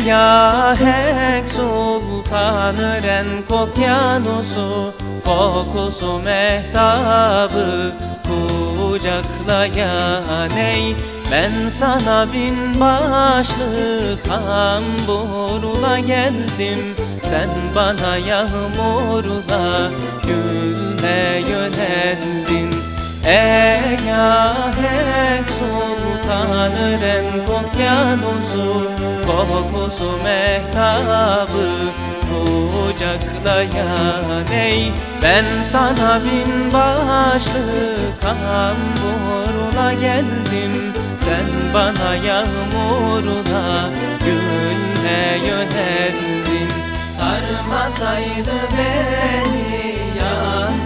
Ey ahenk sultanı renk okyanusu Kokusu mehtabı kucaklayan ey. Ben sana bin başlı kamburla geldim. Sen bana yağmurla gülle yöneldin. Ey ahenk sultanı renk okyanusu Kokusu mehtabı kucaklayan ey. Ben sana bin başlı kamburla geldim. Sen bana yağmurla gülle yöneldin Sarmasaydı beni yankı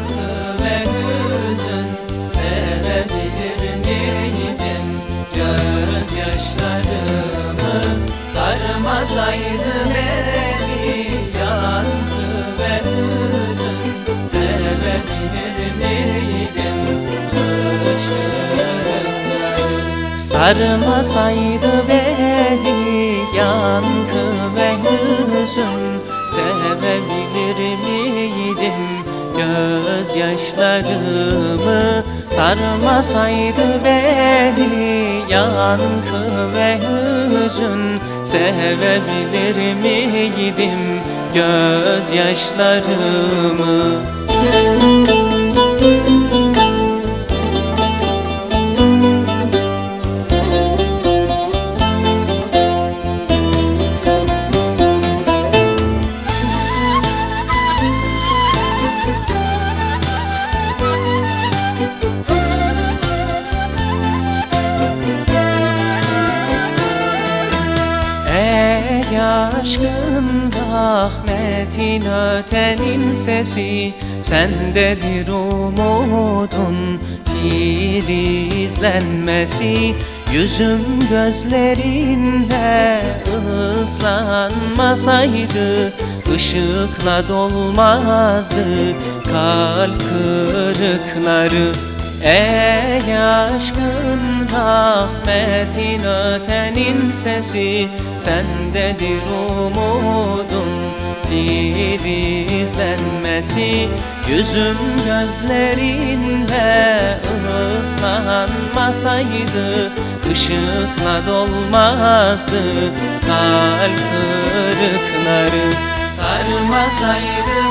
Sarmasaydı beni yankı ve hüzün Sevebilir miydim hıçkırıkları Sarmasaydı beni yankı ve hüzün. Sevebilir miydim gözyaşlarımı? Sarmasaydı beni yankı ve hüzün Sevebilir miydim gözyaşlarımı? Ey aşkın rahmetin ötenin sesi. Sendedir umudun filizlenmesi Yüzüm gözlerinle ıslanmasaydı ışıkla dolmazdı kalp kırıkları Ey aşkın rahmetin ötenin sesi Sendedir umudun filizlenmesi Yüzüm gözlerinle ıslanmasaydı ışıkla dolmazdı kalp kırıkları. Sarmasaydı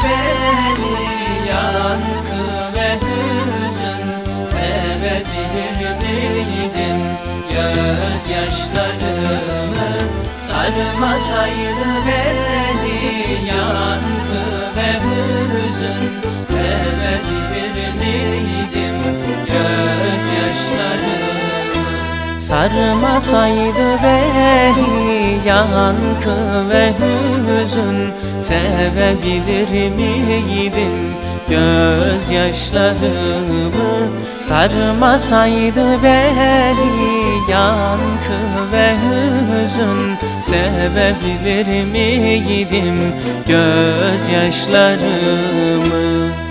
Sarmasaydı beni yankı ve hüzün. Sevebilir miydim gözyaşlarımı? Sarmasaydı beni yankı ve hüzün. Sevebilir miydim gözyaşlarımı? Sarmasaydı beni yankı ve hüzün Sevebilir miydim? Gözyaşlarımı